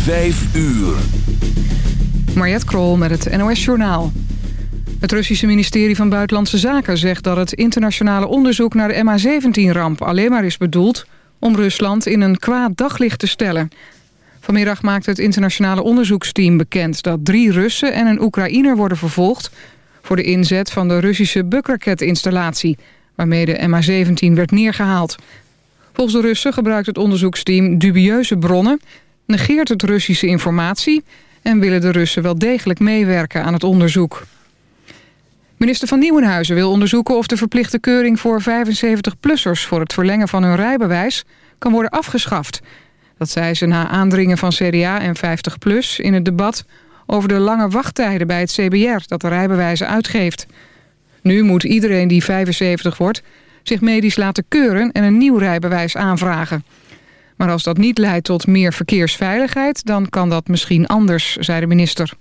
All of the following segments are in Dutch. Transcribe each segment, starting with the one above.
Vijf uur. Mariette Krol met het NOS Journaal. Het Russische ministerie van Buitenlandse Zaken zegt dat het internationale onderzoek naar de MH17-ramp alleen maar is bedoeld om Rusland in een kwaad daglicht te stellen. Vanmiddag maakte het internationale onderzoeksteam bekend dat drie Russen en een Oekraïner worden vervolgd voor de inzet van de Russische Bukraket-installatie, waarmee de MH17 werd neergehaald. Volgens de Russen gebruikt het onderzoeksteam dubieuze bronnen, negeert het Russische informatie en willen de Russen wel degelijk meewerken aan het onderzoek. Minister van Nieuwenhuizen wil onderzoeken of de verplichte keuring voor 75-plussers voor het verlengen van hun rijbewijs kan worden afgeschaft. Dat zei ze na aandringen van CDA en 50PLUS in het debat over de lange wachttijden bij het CBR dat de rijbewijzen uitgeeft. Nu moet iedereen die 75 wordt zich medisch laten keuren en een nieuw rijbewijs aanvragen. Maar als dat niet leidt tot meer verkeersveiligheid, dan kan dat misschien anders, zei de minister.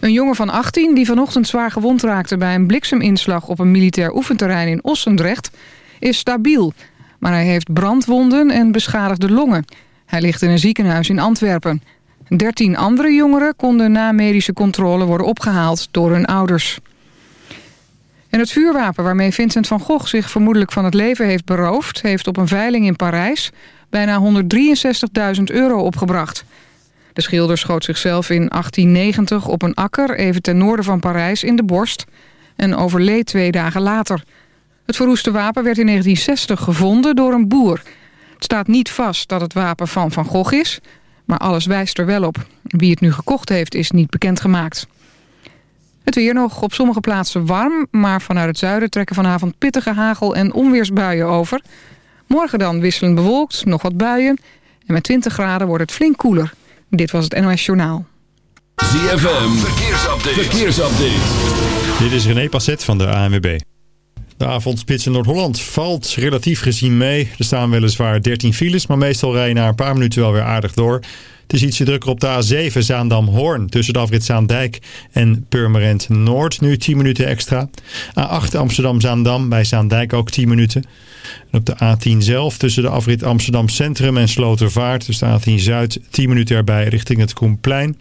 Een jongen van 18 die vanochtend zwaar gewond raakte bij een blikseminslag op een militair oefenterrein in Ossendrecht is stabiel. Maar hij heeft brandwonden en beschadigde longen. Hij ligt in een ziekenhuis in Antwerpen. 13 andere jongeren konden na medische controle worden opgehaald door hun ouders. En het vuurwapen waarmee Vincent van Gogh zich vermoedelijk van het leven heeft beroofd... heeft op een veiling in Parijs bijna 163.000 euro opgebracht. De schilder schoot zichzelf in 1890 op een akker even ten noorden van Parijs in de borst... en overleed twee dagen later. Het verroeste wapen werd in 1960 gevonden door een boer. Het staat niet vast dat het wapen van Van Gogh is... maar alles wijst er wel op. Wie het nu gekocht heeft is niet bekendgemaakt. Het weer nog op sommige plaatsen warm... maar vanuit het zuiden trekken vanavond pittige hagel- en onweersbuien over. Morgen dan wisselend bewolkt, nog wat buien... en met 20 graden wordt het flink koeler. Dit was het NOS Journaal. ZFM, verkeersupdate. verkeersupdate. Dit is René Passet van de ANWB. De avondspits in Noord-Holland valt relatief gezien mee. Er staan weliswaar 13 files, maar meestal rij je na een paar minuten wel weer aardig door. Het is ietsje drukker op de A7 Zaandam-Hoorn tussen de afrit Zaandijk en Purmerend Noord. Nu 10 minuten extra. A8 Amsterdam-Zaandam bij Zaandijk ook 10 minuten. En op de A10 zelf tussen de afrit Amsterdam Centrum en Slotervaart. Dus de A10 Zuid 10 minuten erbij richting het Koenplein.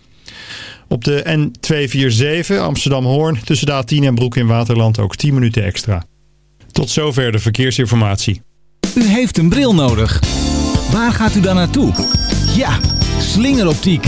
Op de N247 Amsterdam-Hoorn tussen de A10 en Broek in Waterland ook 10 minuten extra. Tot zover de verkeersinformatie. U heeft een bril nodig. Waar gaat u dan naartoe? Ja, slingeroptiek.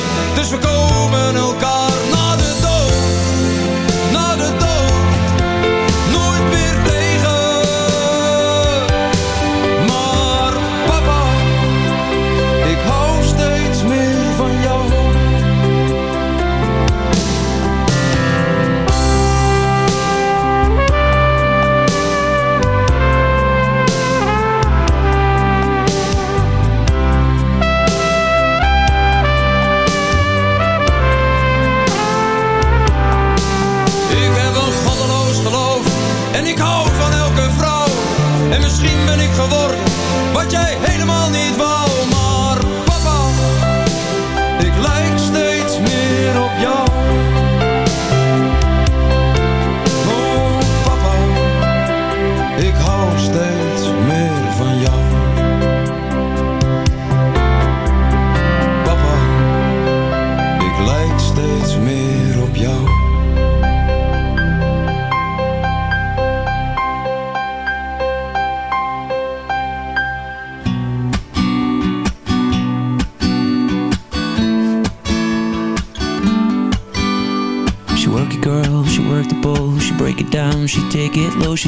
dus we komen elkaar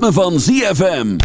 ritme van ZFM.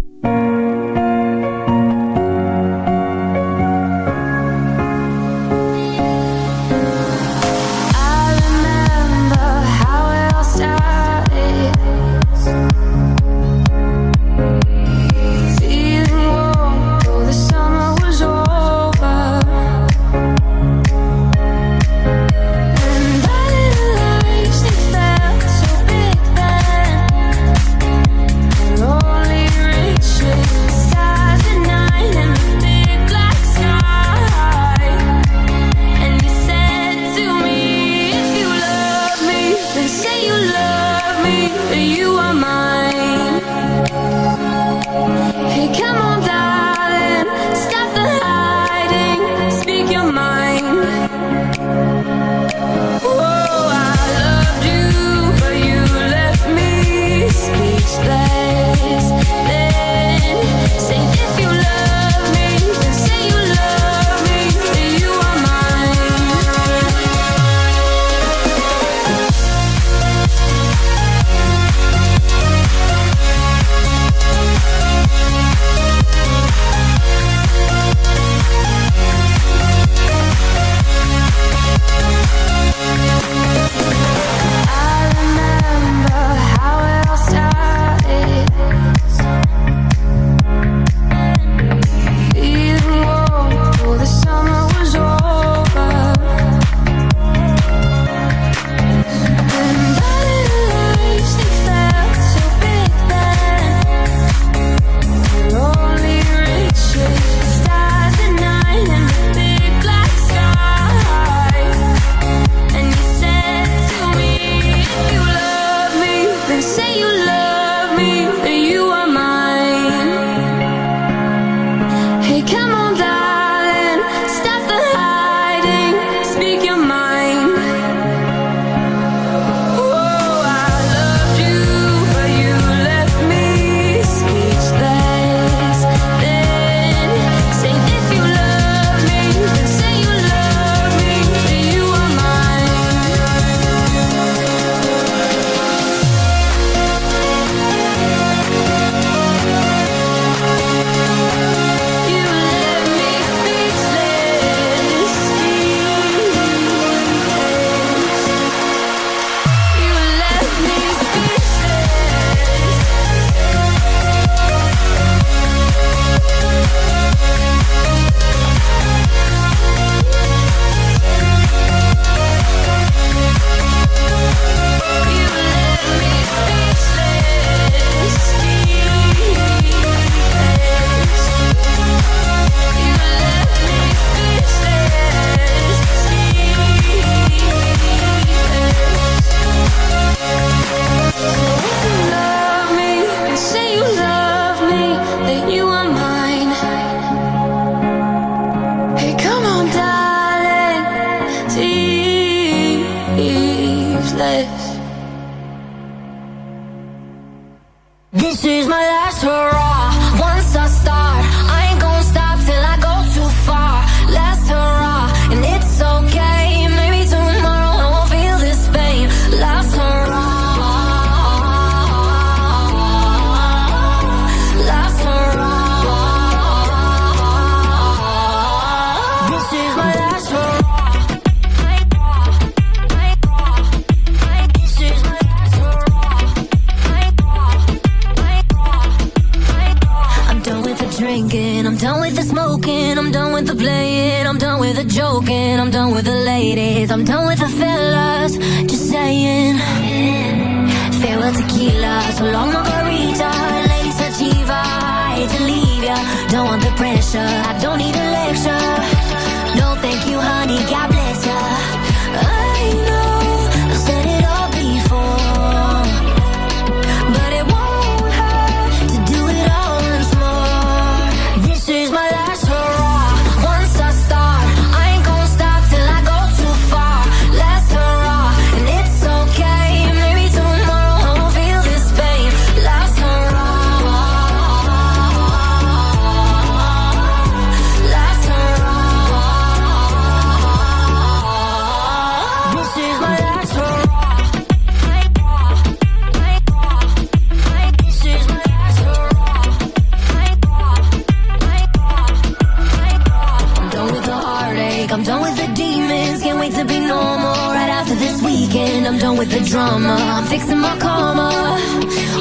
in my karma.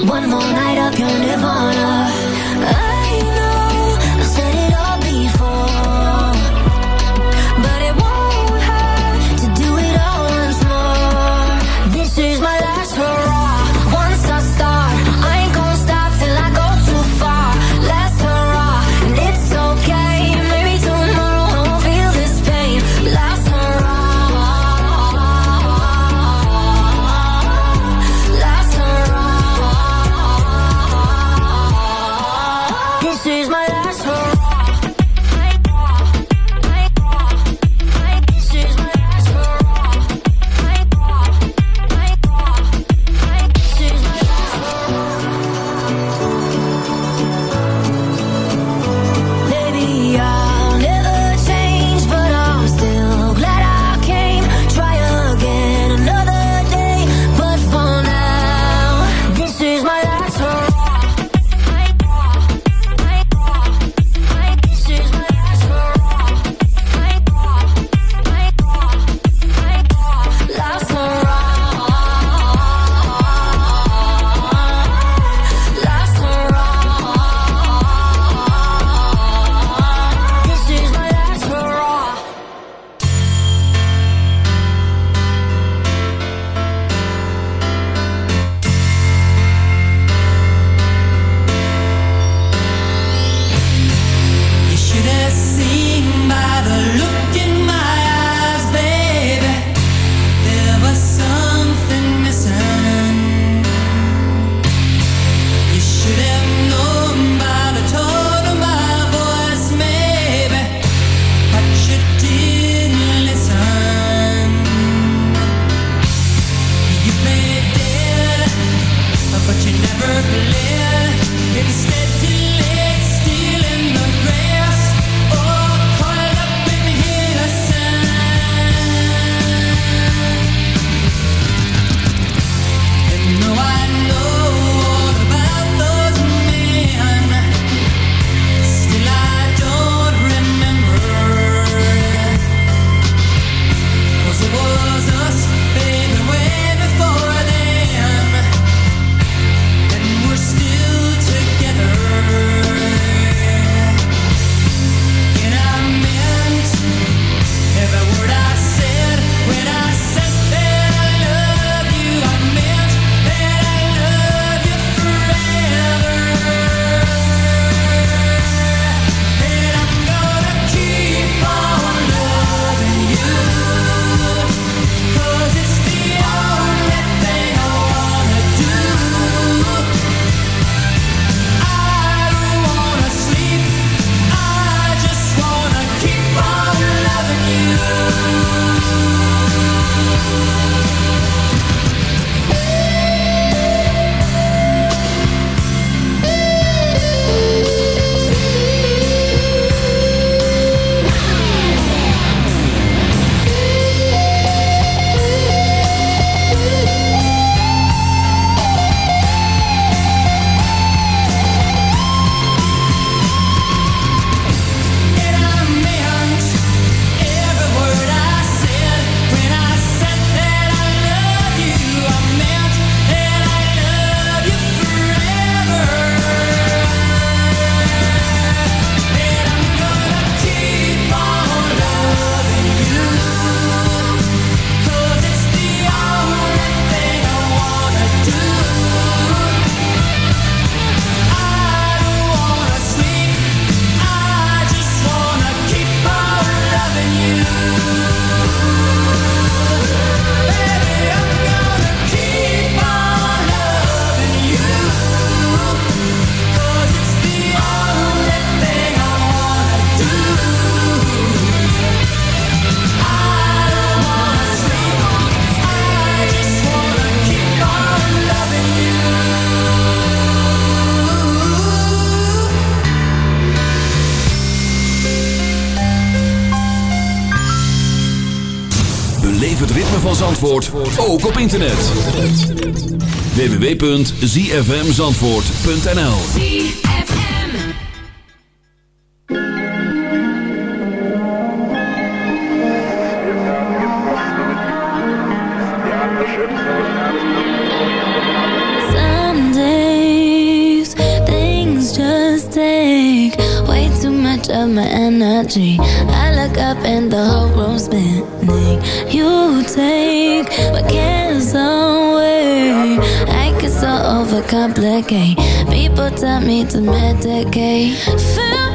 One more night of your nirvana. internet. www.zfmzandvoort.nl En energy. I look up and overcomplicate. People tell me to medicate. Feel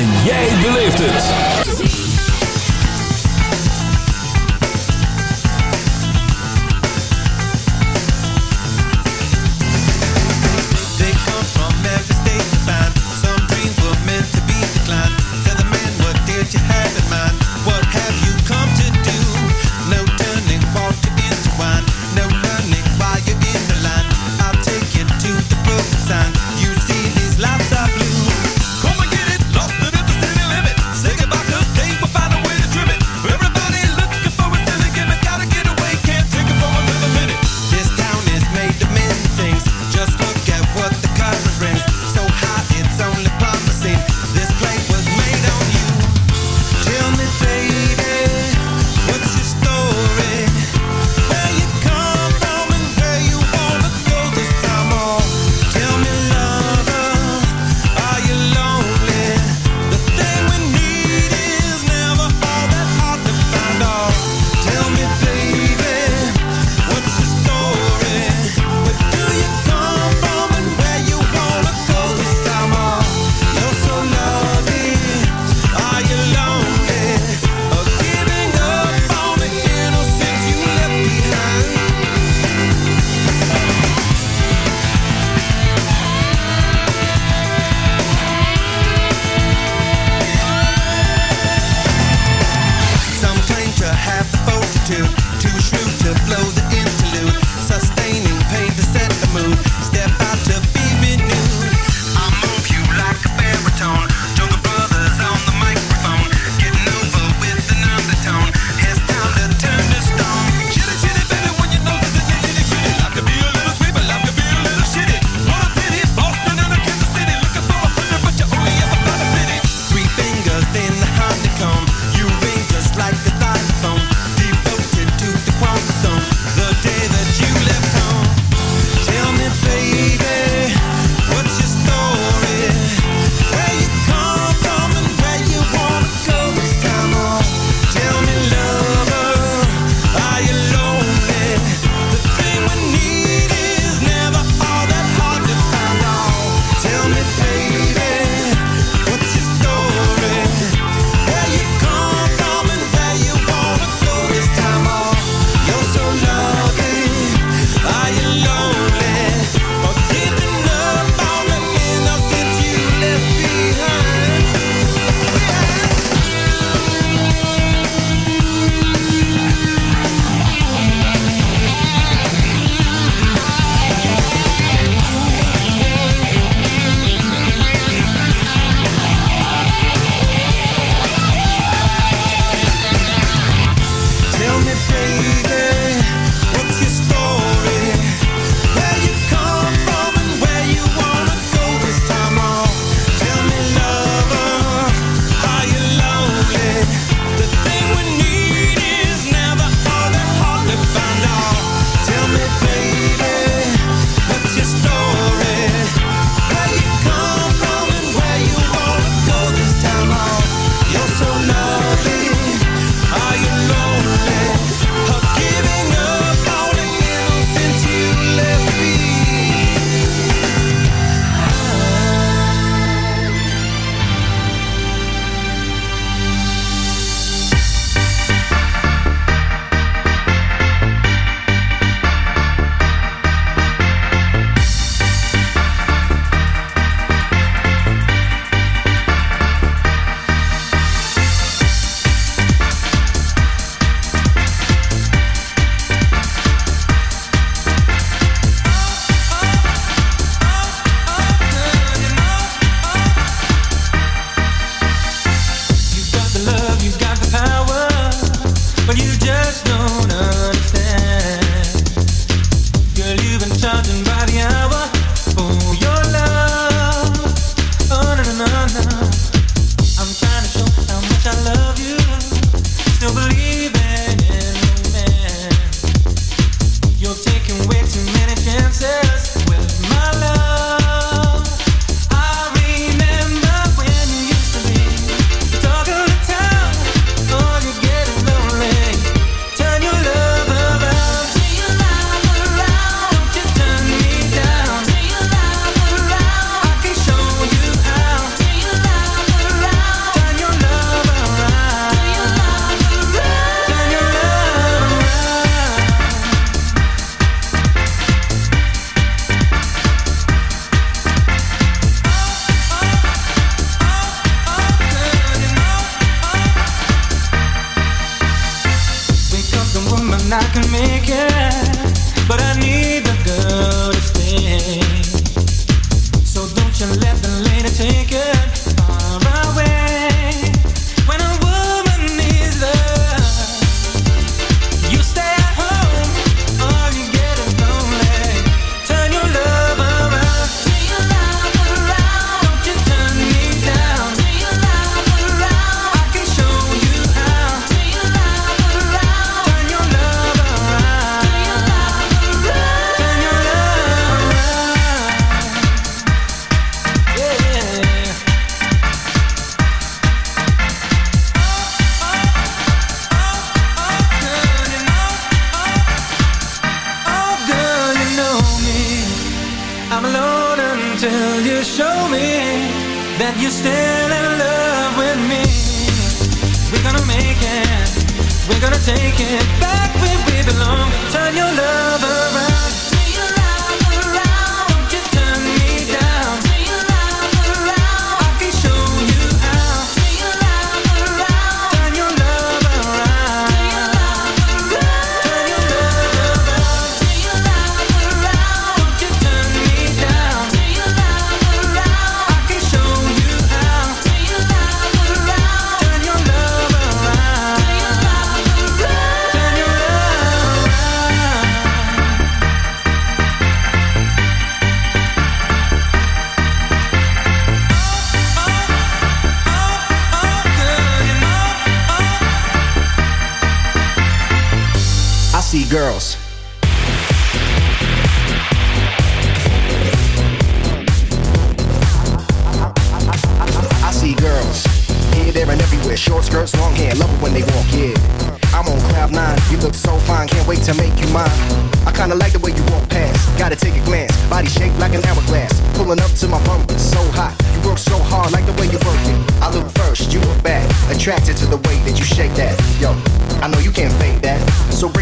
can make it.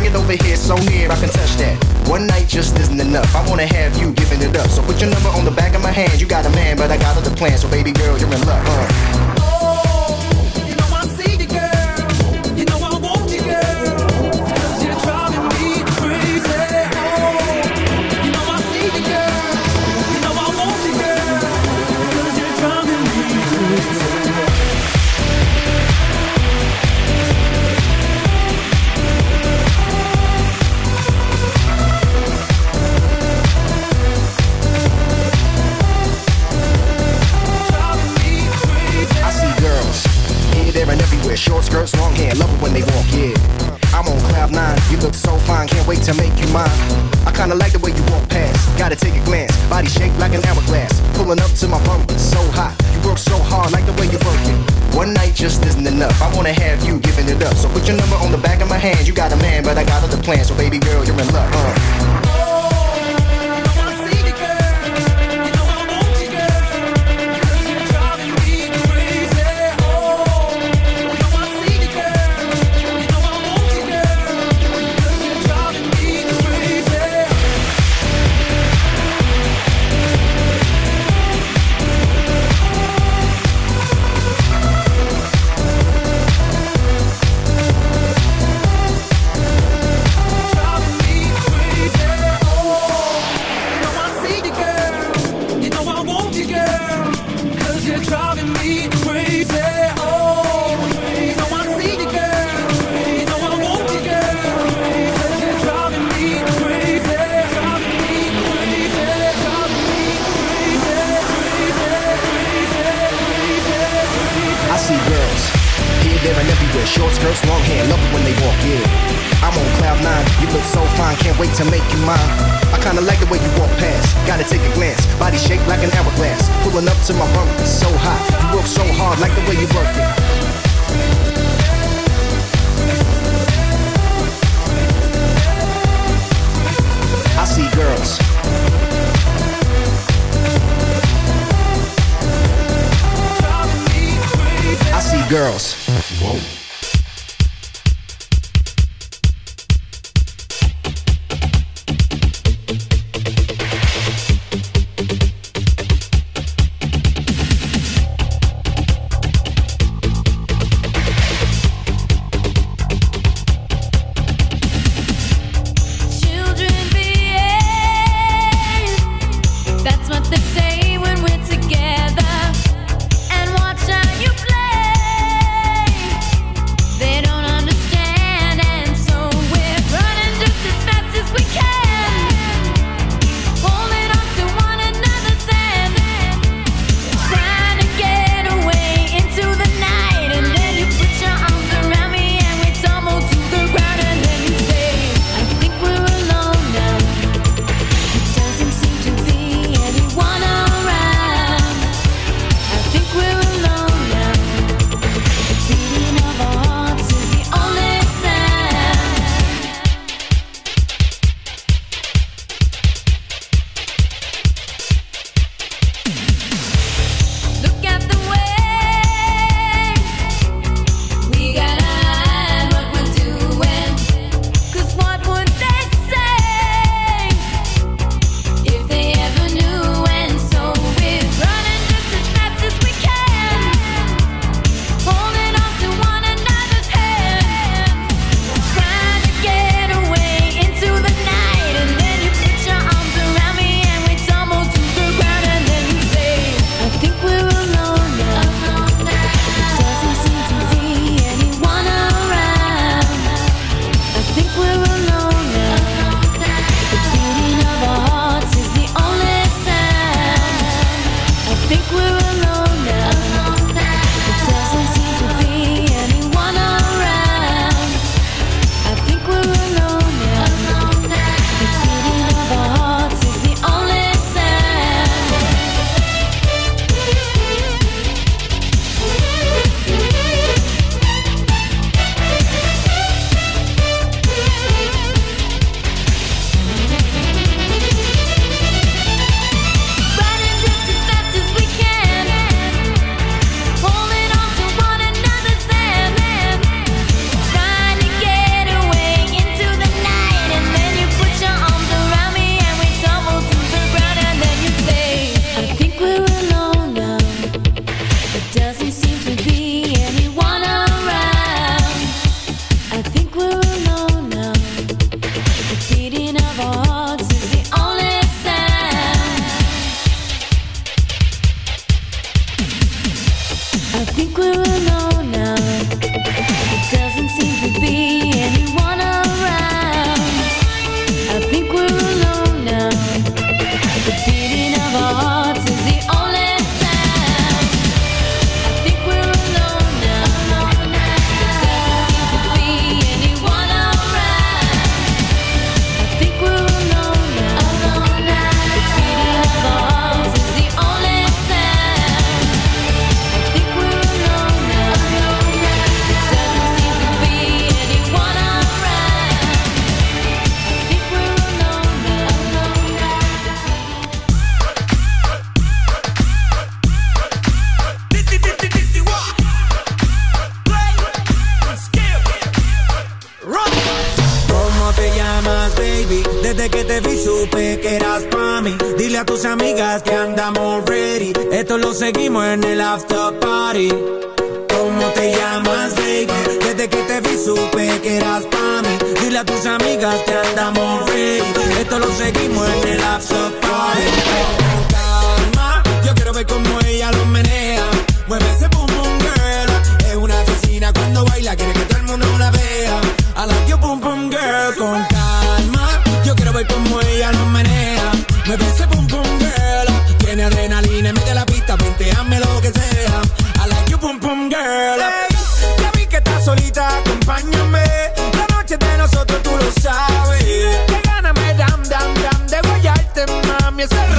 Get over here so near I can touch that. One night just isn't enough. I wanna have you giving it up. So put your number on the back of my hand. You got a man, but I got other plans. So baby girl, you're in luck. Uh. hand. You got a man, but I got other plans. So baby girl, you're in love cambies el